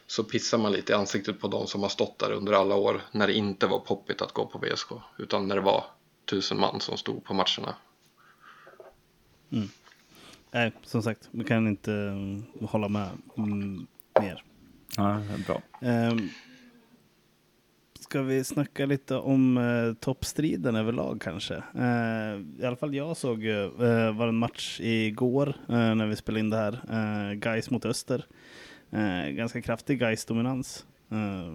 så pissar man lite i ansiktet på de som har stått där under alla år. När det inte var poppigt att gå på VSK. Utan när det var tusen man som stod på matcherna. Mm. Nej, som sagt, vi kan inte um, hålla med mm, mer. Ja, det är bra. Um, ska vi snacka lite om eh, toppstriden överlag kanske? Eh, I alla fall jag såg eh, var en match igår eh, när vi spelade in det här. Eh, Geis mot Öster. Eh, ganska kraftig Geis dominans eh,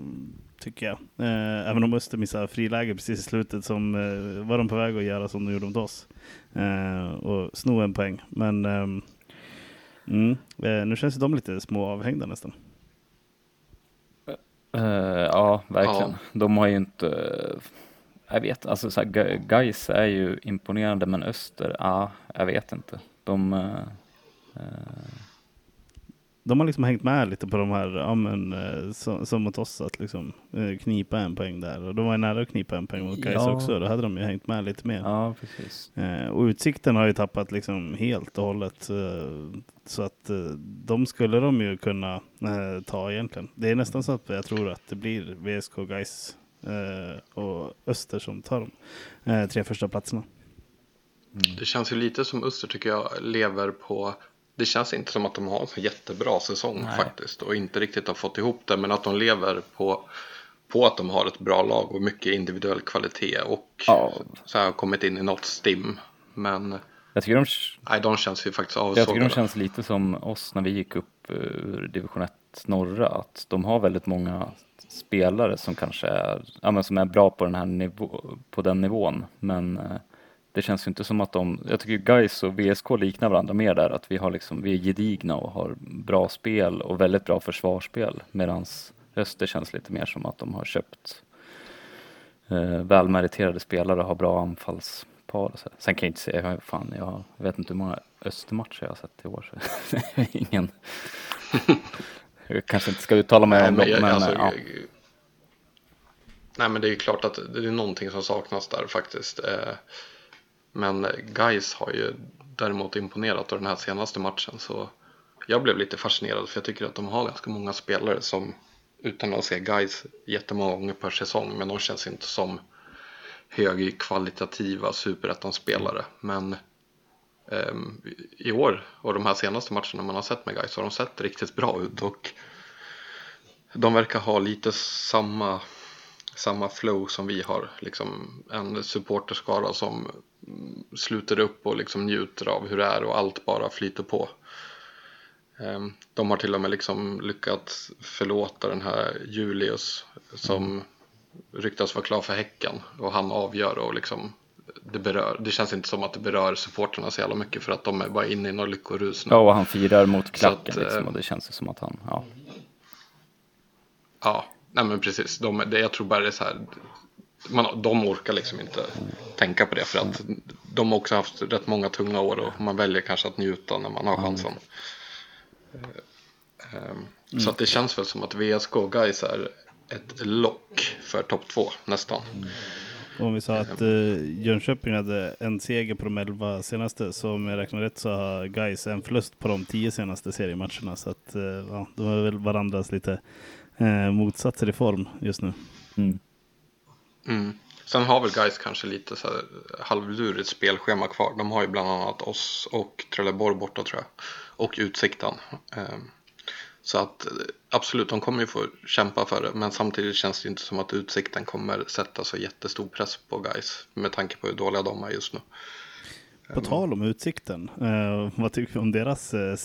tycker jag. Eh, även om Öster missade friläge precis i slutet som eh, var de på väg att göra som de gjorde mot oss. Eh, och sno en poäng. Men ehm, mm, eh, nu känns de lite små avhängda nästan. Uh, ja, verkligen. Ja. De har ju inte, jag vet, alltså så här, Gais är ju imponerande men Öster, ja, jag vet inte. De, uh, de har liksom hängt med lite på de här, ja men eh, som, som mot oss, att liksom eh, knipa en poäng där. Och de var ju nära att knipa en poäng mot Gais ja. också, då hade de ju hängt med lite mer. Ja, precis. Eh, och Utsikten har ju tappat liksom helt och hållet. Så att de skulle de ju kunna ta egentligen. Det är nästan så att jag tror att det blir VSK, Gais och Öster som tar de tre första platserna. Mm. Det känns ju lite som Öster tycker jag lever på det känns inte som att de har en jättebra säsong Nej. faktiskt och inte riktigt har fått ihop det men att de lever på, på att de har ett bra lag och mycket individuell kvalitet och ja. så här, kommit in i något stim. Men jag tycker de, nej, de känns ju faktiskt avsågade. Jag tycker de känns lite som oss när vi gick upp ur division 1 norra att de har väldigt många spelare som kanske är, ja, men som är bra på den här nivå, på den nivån men eh, det känns ju inte som att de, jag tycker Guys och VSK liknar varandra mer där, att vi har liksom, vi är gedigna och har bra spel och väldigt bra försvarsspel, medan Öster känns lite mer som att de har köpt eh, välmeriterade spelare och har bra anfallspar. Så. Sen kan jag inte säga, fan, jag vet inte hur många Östermatcher jag har sett i år. Så. Ingen. jag kanske inte ska uttala mig om dem, men alltså, ja. Nej men det är ju klart att det är någonting som saknas där faktiskt. Eh, men Guys har ju däremot imponerat av den här senaste matchen så jag blev lite fascinerad för jag tycker att de har ganska många spelare som utan att se Guys jättemånga gånger per säsong men de känns inte som högkvalitativa superettan-spelare. Men um, i år och de här senaste matcherna man har sett med Guys har de sett riktigt bra ut och de verkar ha lite samma samma flow som vi har. Liksom en supporterskara som sluter upp och liksom njuter av hur det är och allt bara flyter på. Ehm, de har till och med liksom lyckats förlåta den här Julius som mm. ryktas vara klar för Häcken och han avgör och liksom det berör. Det känns inte som att det berör supporterna så jävla mycket för att de är bara inne i någon lyckorus nu. Ja, och han firar mot klacken att, liksom, och det känns som att han, ja. Ja, nej men precis. De, det, jag tror bara det är så här. Man, de orkar liksom inte tänka på det för att de har också haft rätt många tunga år och man väljer kanske att njuta när man har chansen. Mm. Så att det känns väl som att VSK och Gais är ett lock för topp två nästan. Mm. Om vi sa att uh, Jönköping hade en seger på de elva senaste så om jag räknar rätt så har Gais en förlust på de tio senaste seriematcherna så att ja, de är väl varandras lite uh, motsatser i form just nu. Mm. Mm. Sen har väl Guys kanske lite så här halvlurigt spelschema kvar. De har ju bland annat oss och Trelleborg borta tror jag. Och Utsikten. Ehm, så att absolut, de kommer ju få kämpa för det. Men samtidigt känns det inte som att Utsikten kommer sätta så jättestor press på Guys Med tanke på hur dåliga de är just nu. På tal om Utsikten, eh, vad tycker du om deras eh,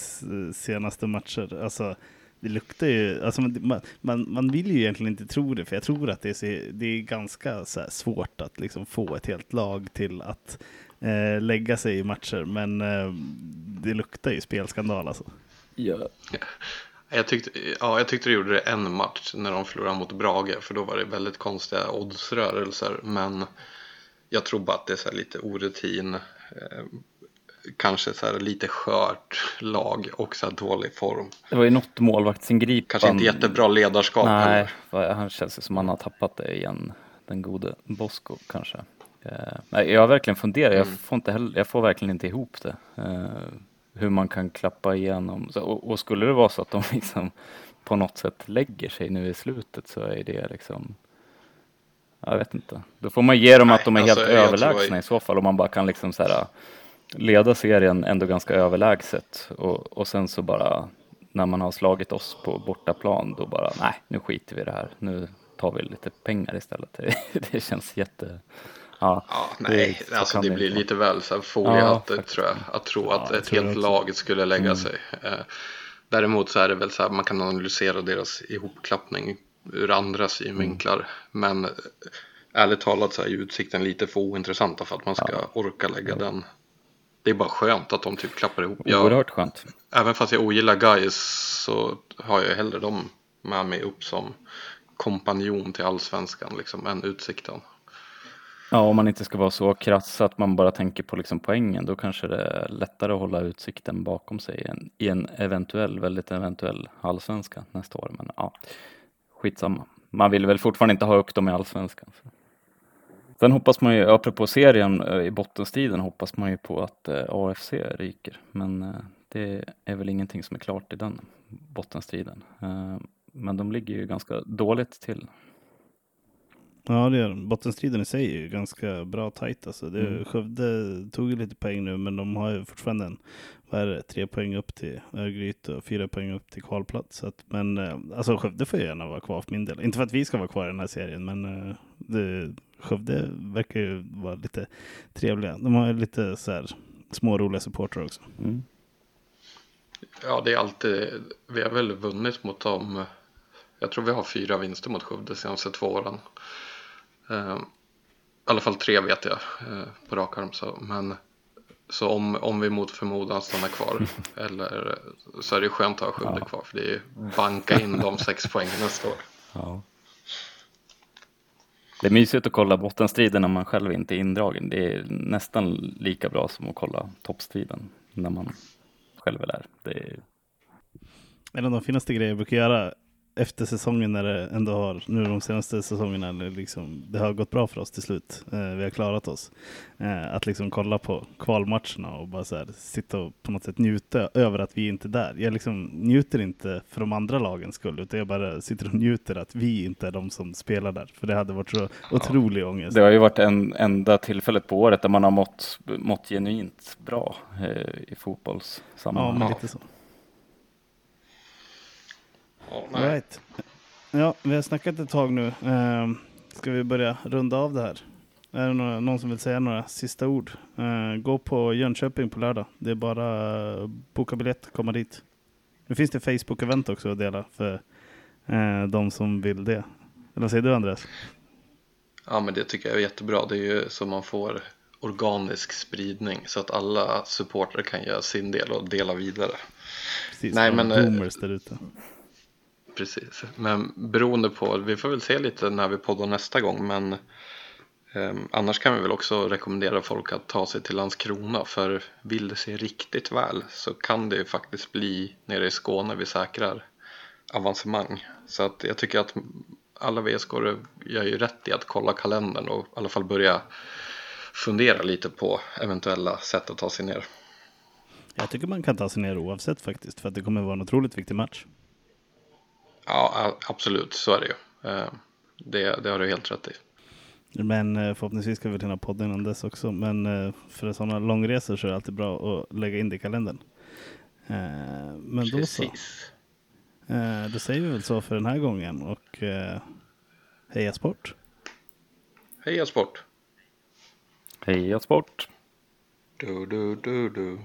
senaste matcher? Alltså, det luktar ju, alltså man, man, man vill ju egentligen inte tro det, för jag tror att det är, så, det är ganska svårt att liksom få ett helt lag till att eh, lägga sig i matcher, men eh, det luktar ju spelskandal alltså. Ja. Jag tyckte, ja, jag tyckte det gjorde det en match när de förlorade mot Brage, för då var det väldigt konstiga oddsrörelser, men jag tror bara att det är så lite orutin. Eh, Kanske så här lite skört lag och så dålig form. Det var ju något målvaktsingripande. Kanske inte jättebra ledarskap Nej, heller. han känns ju som han har tappat det igen. Den gode Bosko kanske. Eh, jag har verkligen funderat, jag, får inte heller, jag får verkligen inte ihop det. Eh, hur man kan klappa igenom. Så, och, och skulle det vara så att de liksom på något sätt lägger sig nu i slutet så är det liksom jag vet inte. Då får man ge dem Nej, att de är alltså, helt jag överlägsna tror- i så fall. Om man bara kan liksom så här, leda serien ändå ganska överlägset. Och, och sen så bara när man har slagit oss på bortaplan då bara nej, nu skiter vi i det här. Nu tar vi lite pengar istället. Det, det känns jätte... Ja, Ja, nej, så alltså det det blir inte lite väl så här foliehattigt Ja, faktiskt. tror jag. Att tro att jag ett helt lag skulle lägga Mm. sig. Eh, Däremot så är det väl så här man kan analysera deras ihopklappning ur andra synvinklar. Mm. Men eh, ärligt talat så är ju utsikten lite för ointressanta för att man ska orka lägga den. Det är bara skönt att de typ klappar ihop. Jag, oerhört skönt. även fast jag ogillar guys så har jag hellre dem med mig upp som kompanjon till allsvenskan liksom än utsikten. Ja, om man inte ska vara så krass att man bara tänker på liksom poängen, då kanske det är lättare att hålla utsikten bakom sig i en, eventuell, väldigt eventuell allsvenska nästa år. Men ja, skitsamma. Man vill väl fortfarande inte ha upp dem i allsvenskan. Så. Sen hoppas man ju, apropå serien eh, i bottenstriden, hoppas man ju på att eh, AFC ryker. Men eh, det är väl ingenting som är klart i den bottenstriden. Men de ligger ju ganska dåligt till. Ja, det de. Bottenstriden i sig är ju ganska bra tajt. Alltså. Det, Mm. Skövde tog ju lite poäng nu, men de har ju fortfarande en, vad är det, tre poäng upp till Örgryte och fyra poäng upp till kvalplats. Att, men alltså Skövde får ju gärna vara kvar för min del. Inte för att vi ska vara kvar i den här serien, men det, Skövde verkar ju vara lite trevliga. De har ju lite så här små roliga supportrar också. Mm. Ja, det är alltid, vi har väl vunnit mot dem. Jag tror vi har fyra vinster mot Skövde de senaste två åren. Eh, I alla fall tre vet jag eh, på rak arm. Så, men, så om, om vi mot förmodan stannar kvar eller, så är det skönt att ha Skövde Ja. kvar. För det är banka in de sex poängen nästa år. Ja. Det är mysigt att kolla bottenstriden när man själv inte är indragen. Det är nästan lika bra som att kolla toppstriden när man själv är där. Det är, En av de finaste grejer jag brukar göra efter säsongen när det ändå har, nu de senaste säsongerna, liksom, det har gått bra för oss till slut. Eh, vi har klarat oss. Eh, att liksom kolla på kvalmatcherna och bara så här, sitta och på något sätt njuta över att vi inte är där. Jag liksom njuter inte för de andra lagens skull, utan jag bara sitter och njuter att vi inte är de som spelar där. För det hade varit så otrolig ångest. det har ju varit en enda tillfället på året där man har mått, mått genuint bra eh, i Ja, fotbollssammanhang. men Ja. lite så. All right. Ja, vi har snackat ett tag nu. Ehm, ska vi börja runda av det här? Är det några, någon som vill säga några sista ord? Eh, gå på Jönköping på lördag. Det är bara boka biljett, komma dit. Nu finns det Facebook-event också att dela för eh, de som vill det. Eller vad säger du Andreas? Ja men det tycker jag är jättebra. Det är ju så man får organisk spridning så att alla supportrar kan göra sin del och dela vidare. Precis, Nej, men, eh, boomers där ute. Precis, men beroende på, vi får väl se lite när vi poddar nästa gång men eh, annars kan vi väl också rekommendera folk att ta sig till Landskrona för vill det se riktigt väl så kan det ju faktiskt bli nere i Skåne vi säkrar avancemang. Så att jag tycker att alla vsk gör ju rätt i att kolla kalendern och i alla fall börja fundera lite på eventuella sätt att ta sig ner. Jag tycker man kan ta sig ner oavsett faktiskt, för att det kommer vara en otroligt viktig match. Ja, absolut, så är det ju. Eh, Det, det har du helt rätt i. Men eh, förhoppningsvis ska vi hinna podda innan dess också. Men eh, för sådana långresor så är det alltid bra att lägga in det i kalendern. Men då så. Precis. Då säger vi väl så för den här gången och heja sport! Heja sport! Heja sport! Du, du, du, du.